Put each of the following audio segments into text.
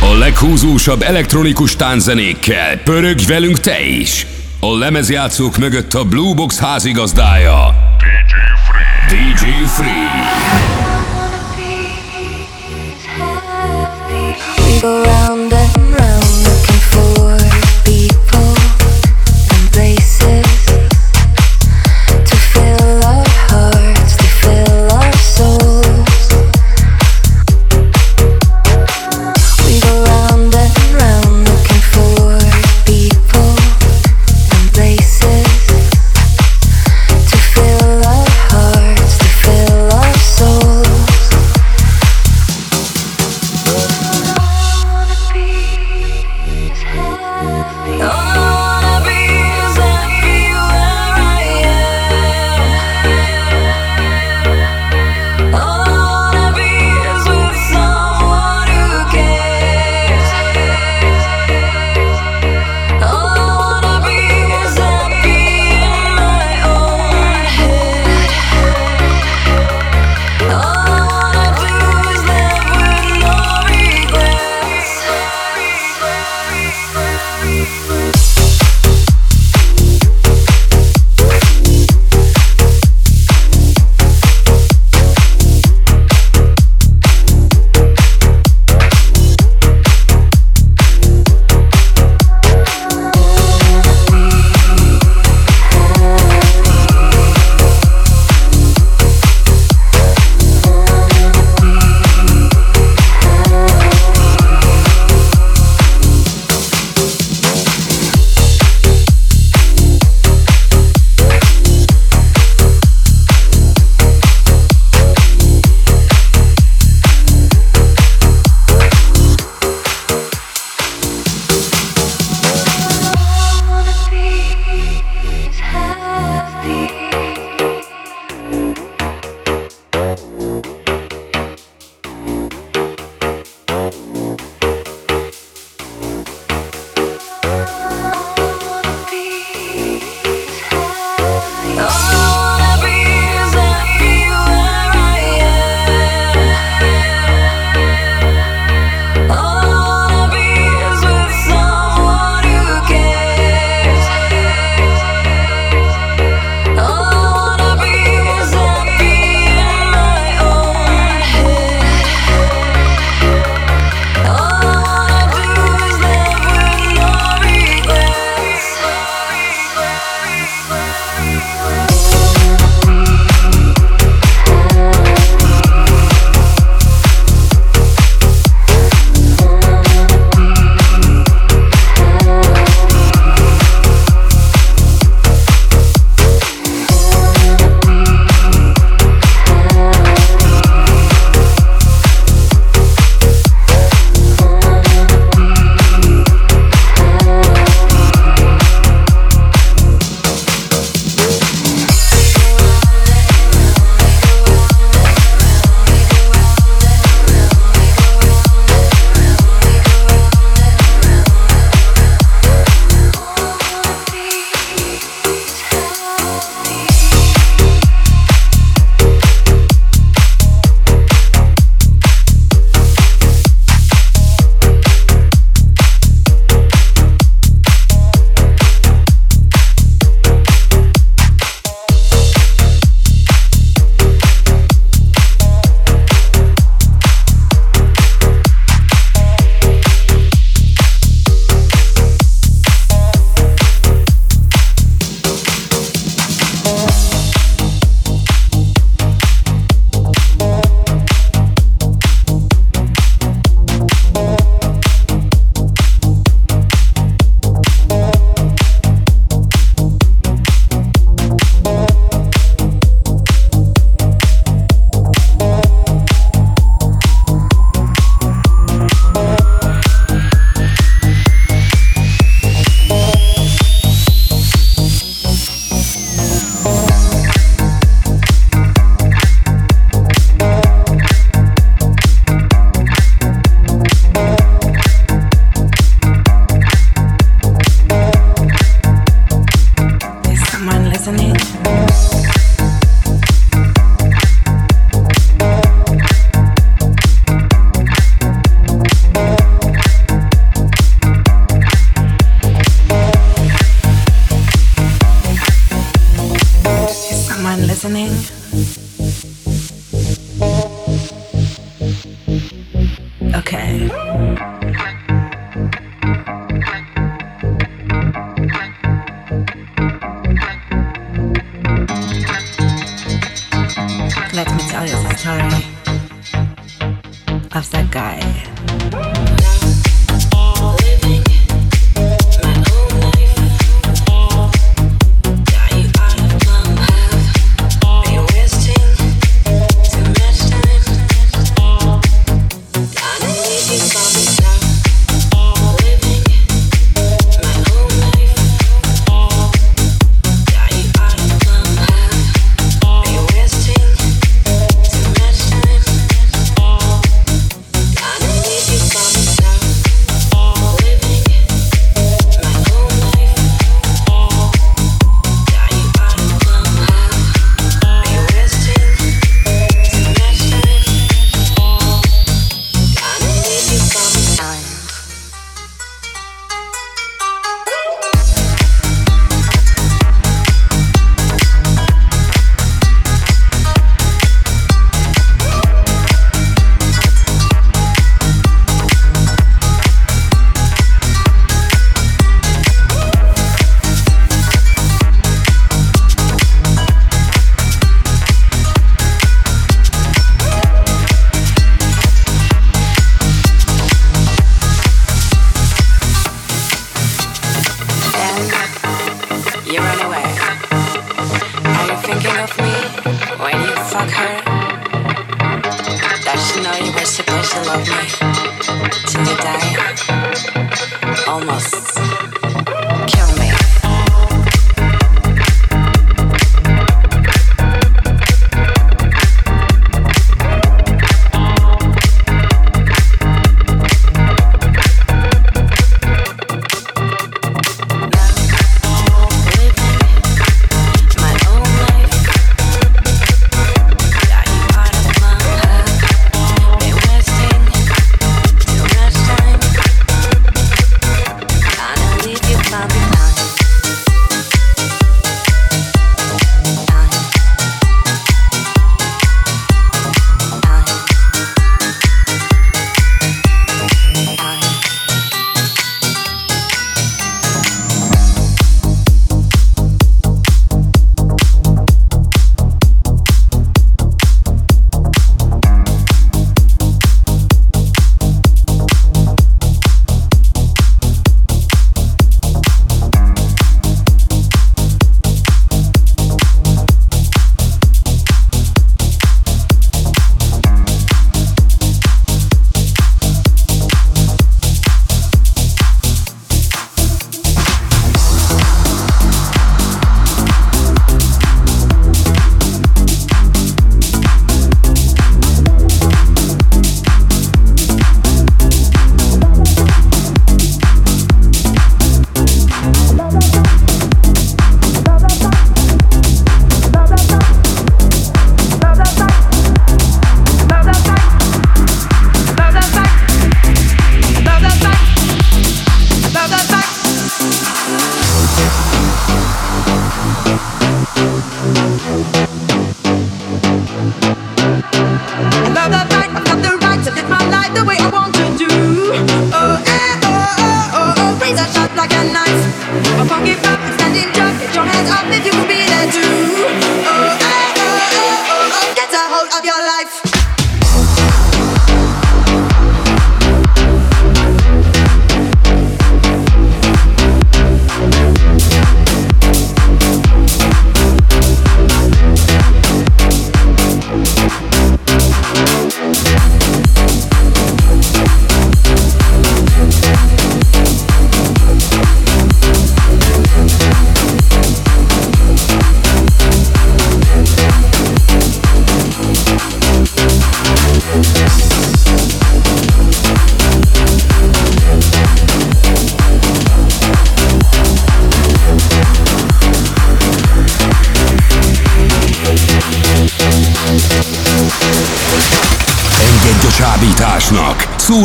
A leghúzósabb elektronikus tánzenékkel pörögj velünk te is! A lemezjátszók mögött a Blue Box házigazdája DJ Free. We go round and round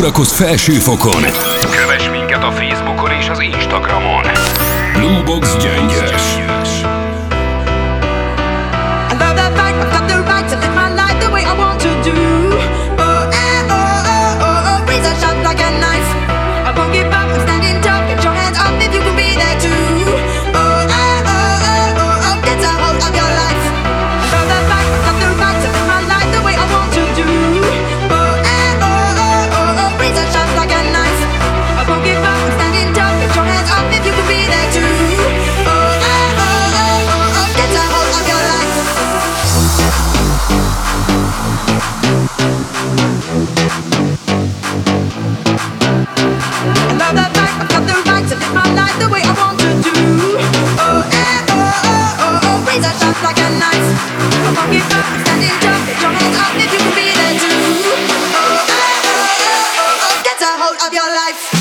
szórakozz felsőfokon! Kövess minket a Facebookon és az Instagramon! Bluebox Gyöngy of your life.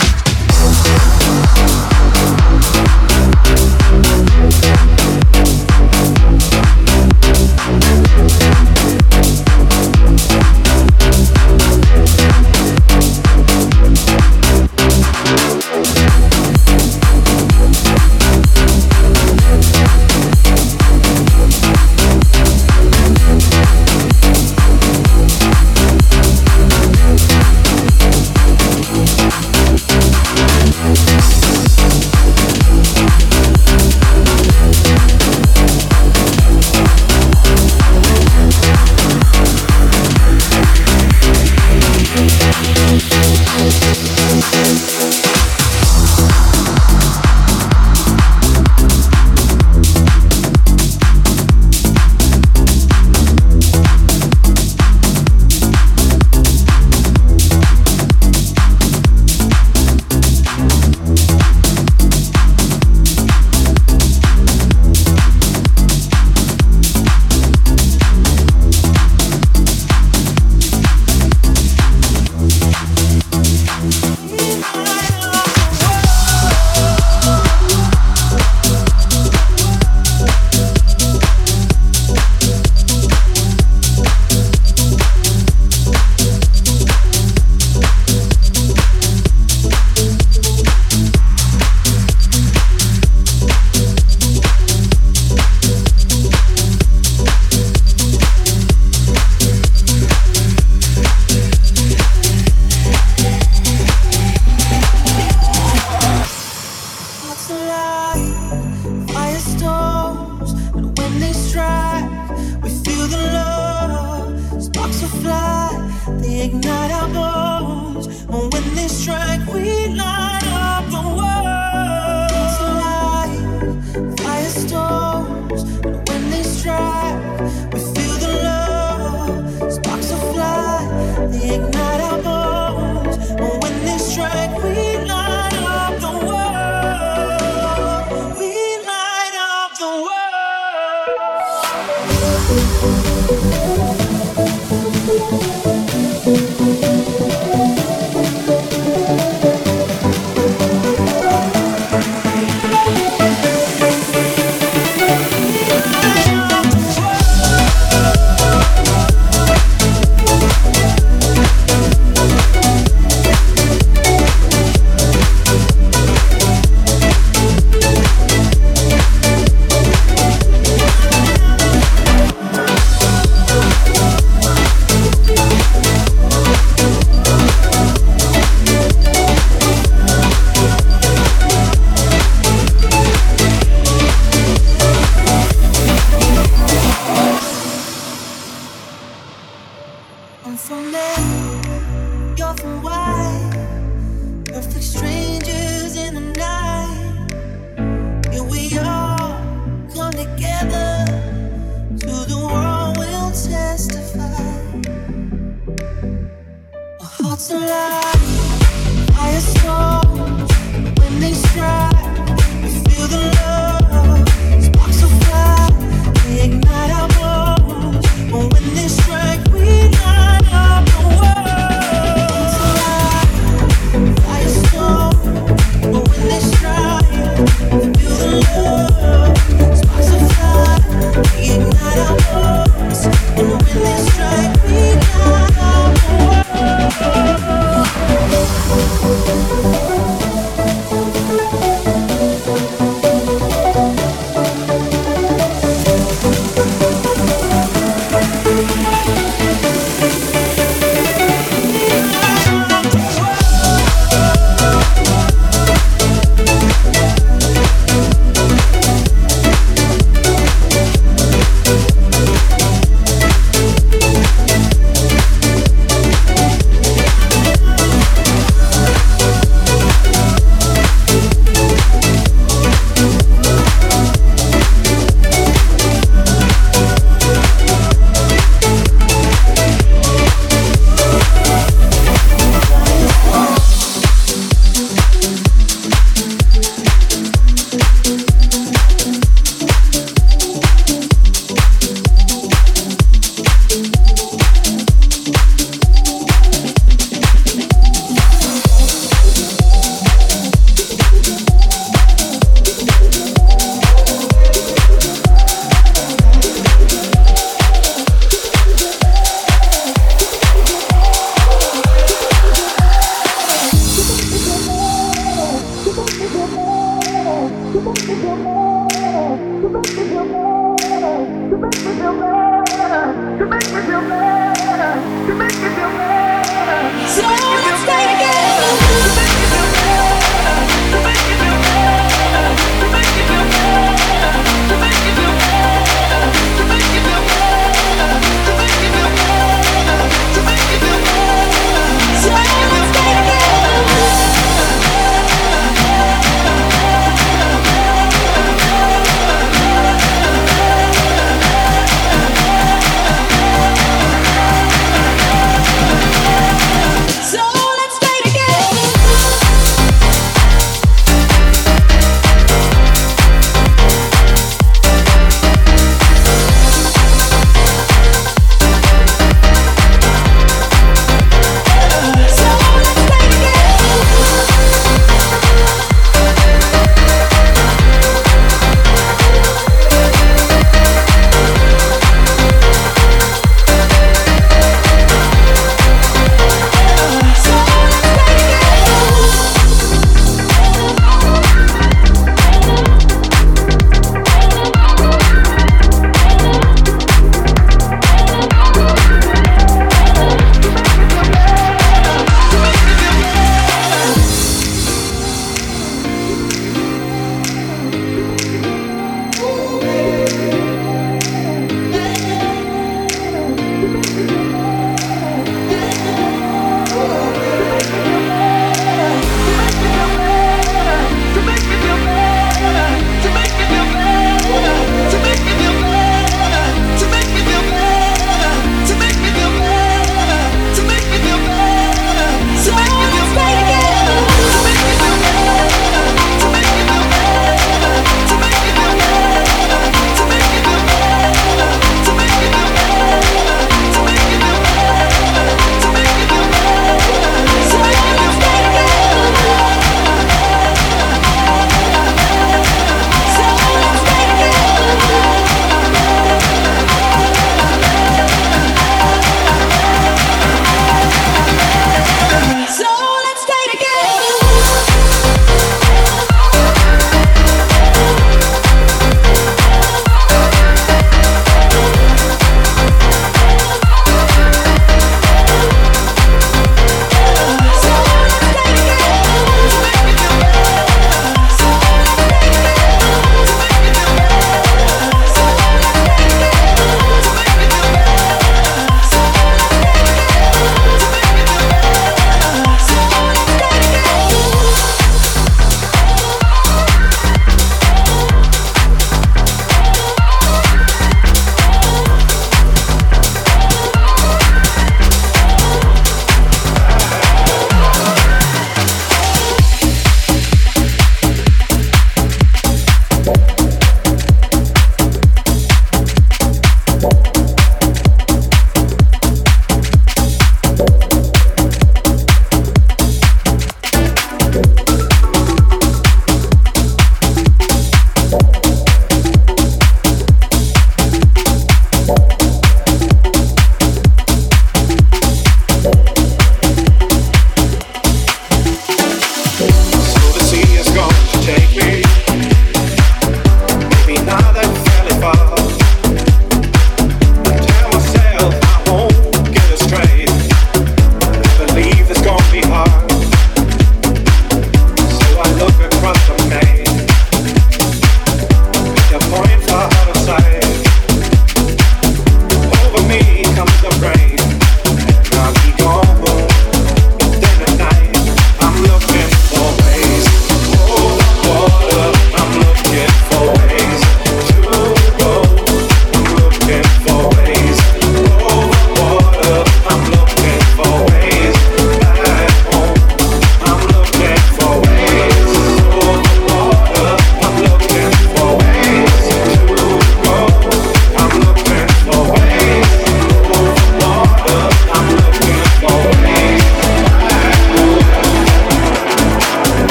for men, you're from white. Perfect strangers in the night. Here we all come together. To the world, we'll testify. Our hearts alive.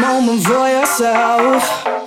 moment for yourself.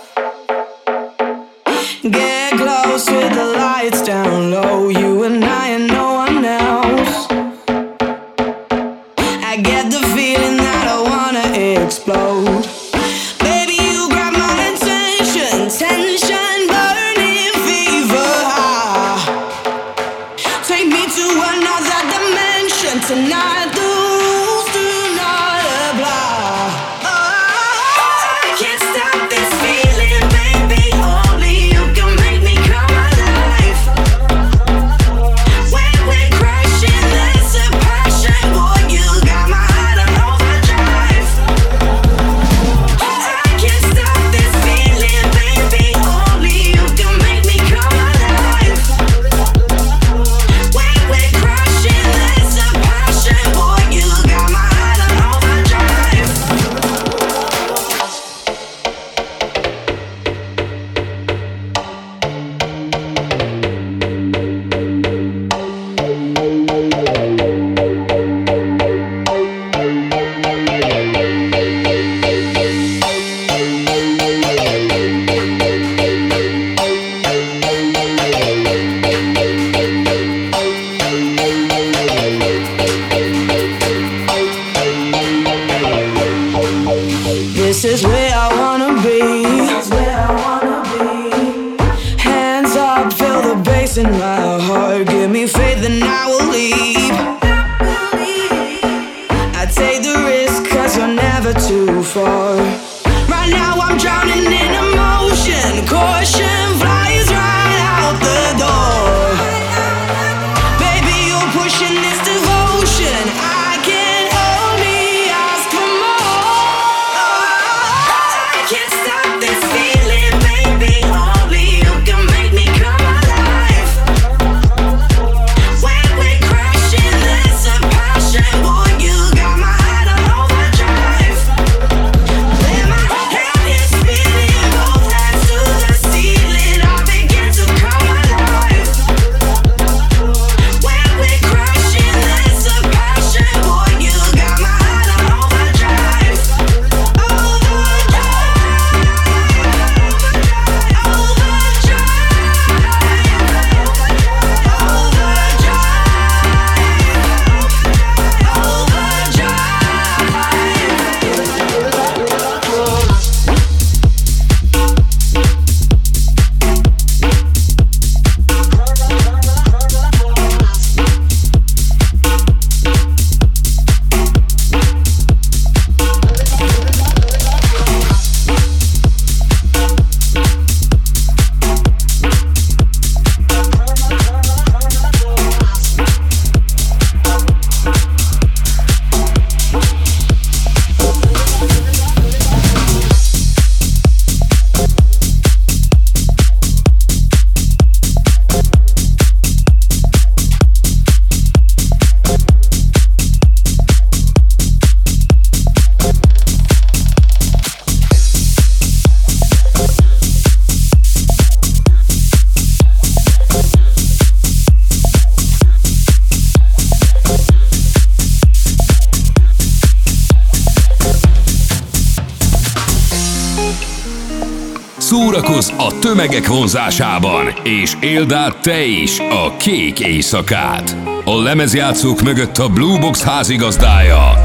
tömegek vonzásában, és éld át te is a kék éjszakát. A lemezjátszók mögött a Blue Box házigazdája,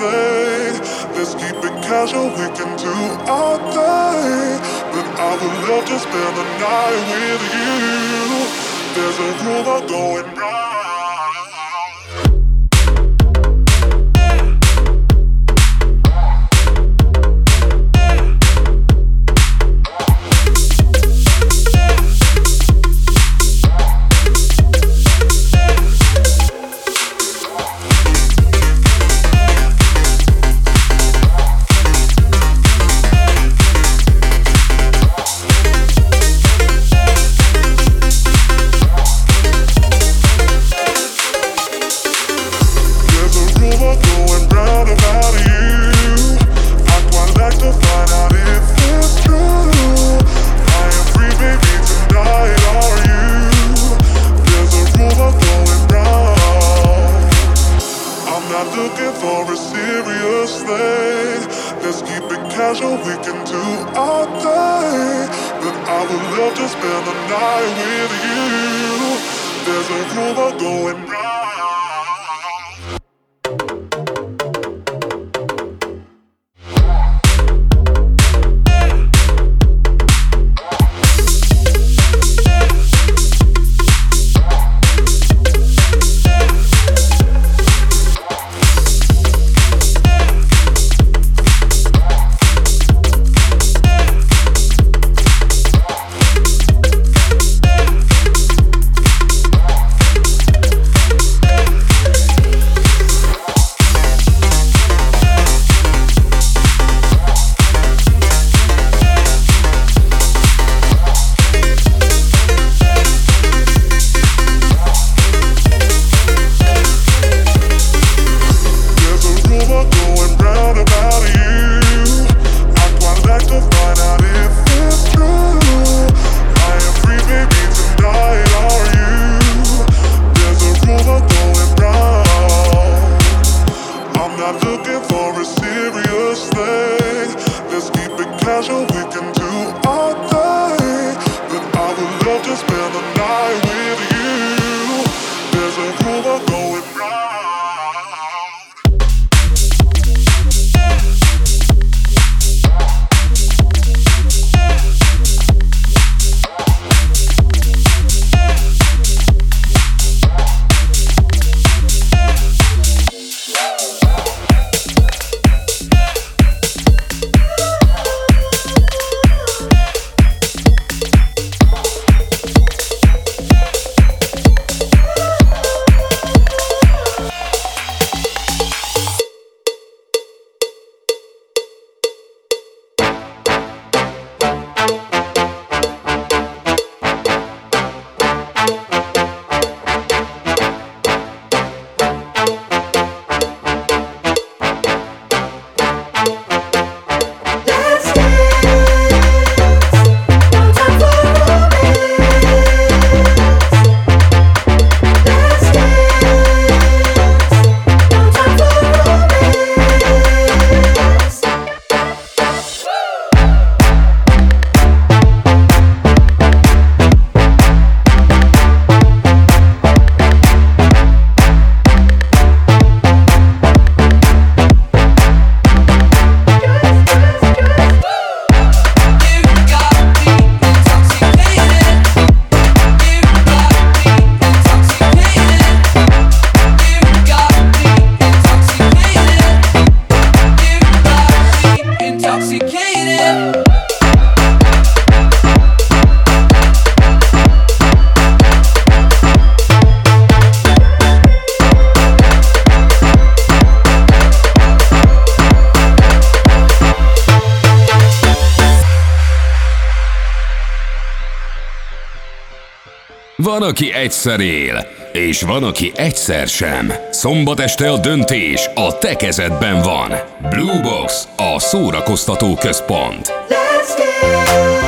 play. Let's keep it casual, we can do all day. But I would love to spend the night with you. There's a rumor going round. aki egyszer él, és van, aki egyszer sem. Szombat este a döntés a te kezedben van. Blue Box, a szórakoztató központ. Let's go!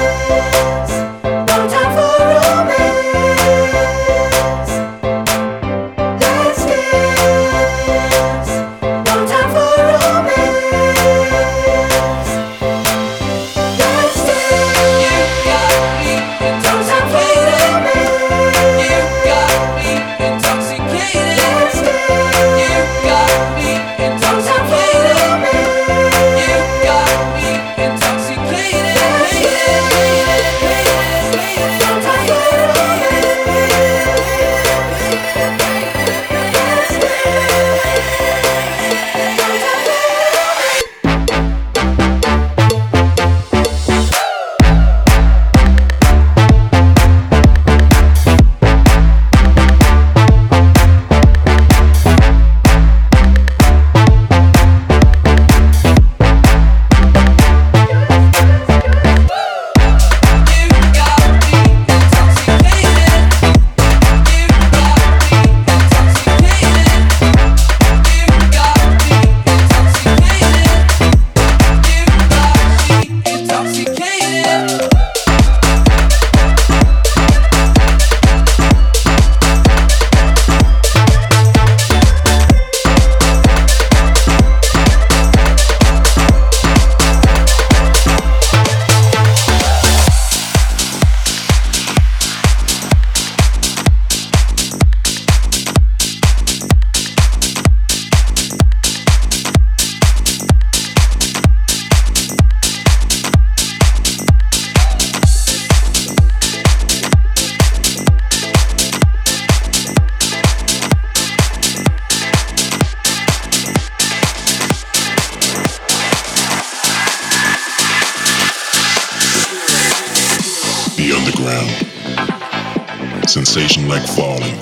Sensation like falling,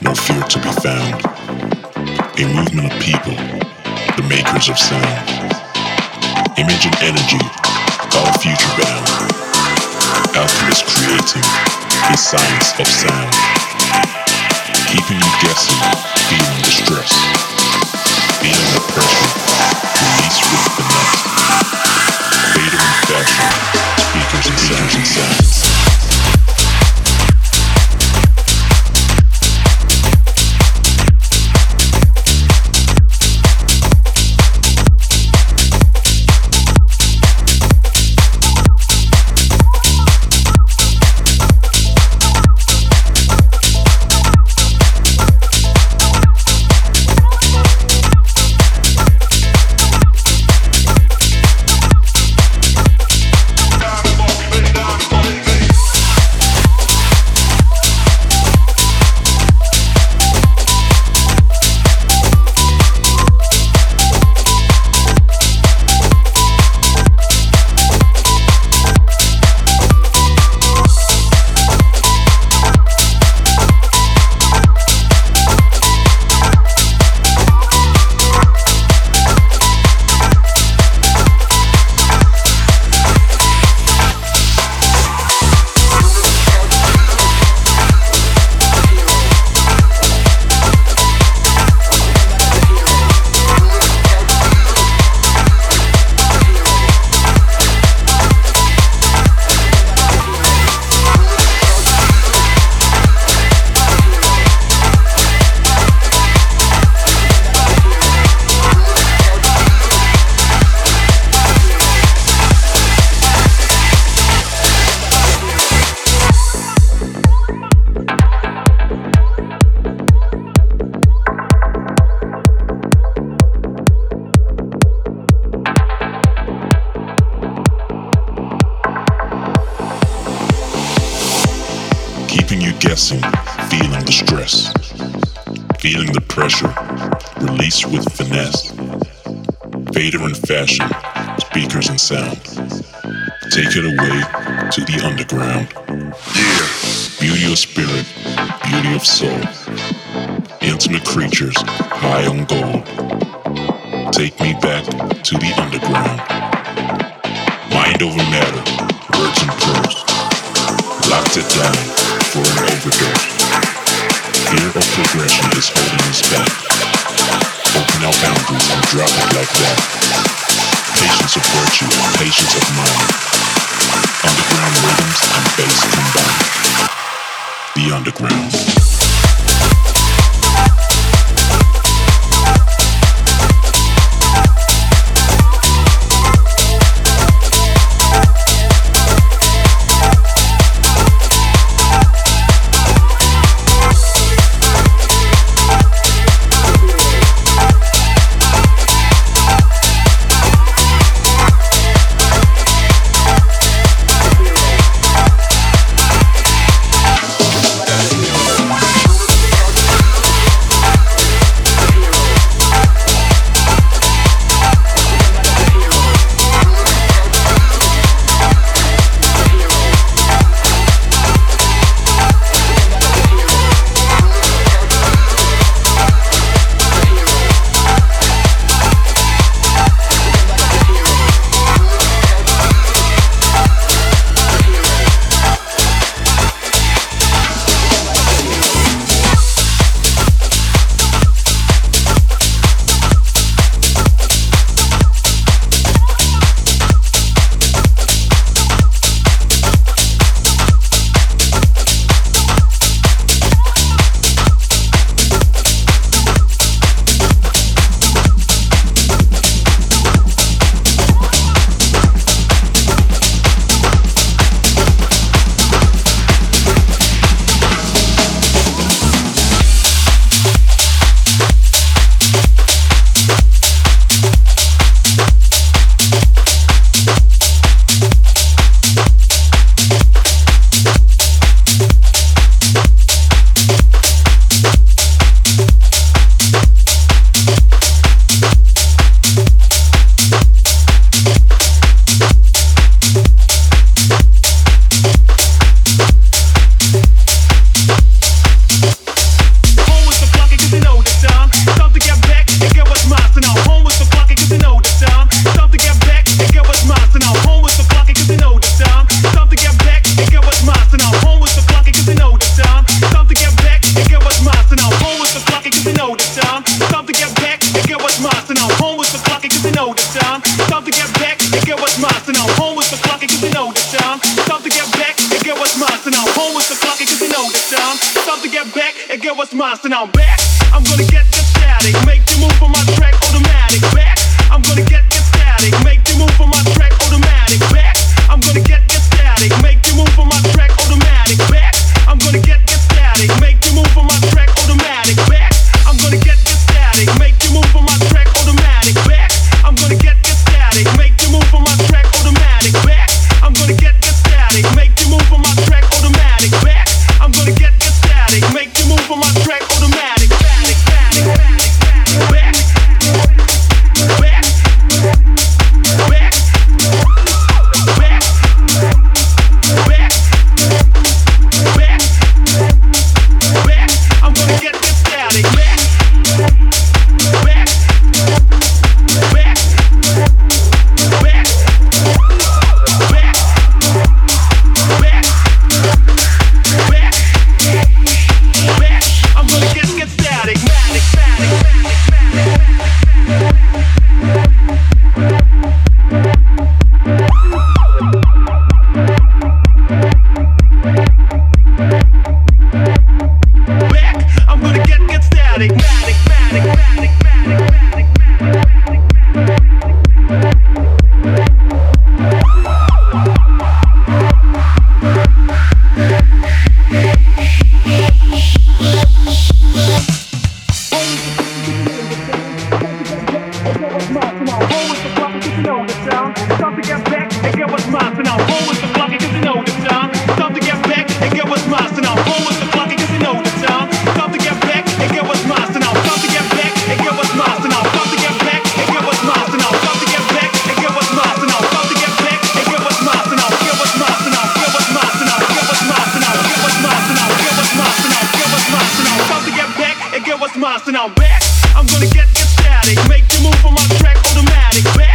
no fear to be found. A movement of people, the makers of sound. Image and energy, all future bound. Alchemists creating a science of sound. Keeping you guessing, feeling the stress, feeling the pressure, release with finesse. Fader and fashion, speakers and and sounds. Our boundaries and drop it like that. Patience of virtue and patience of mind. Underground rhythms and bass combined. The underground. to get you static. Make you move on my track automatic. Back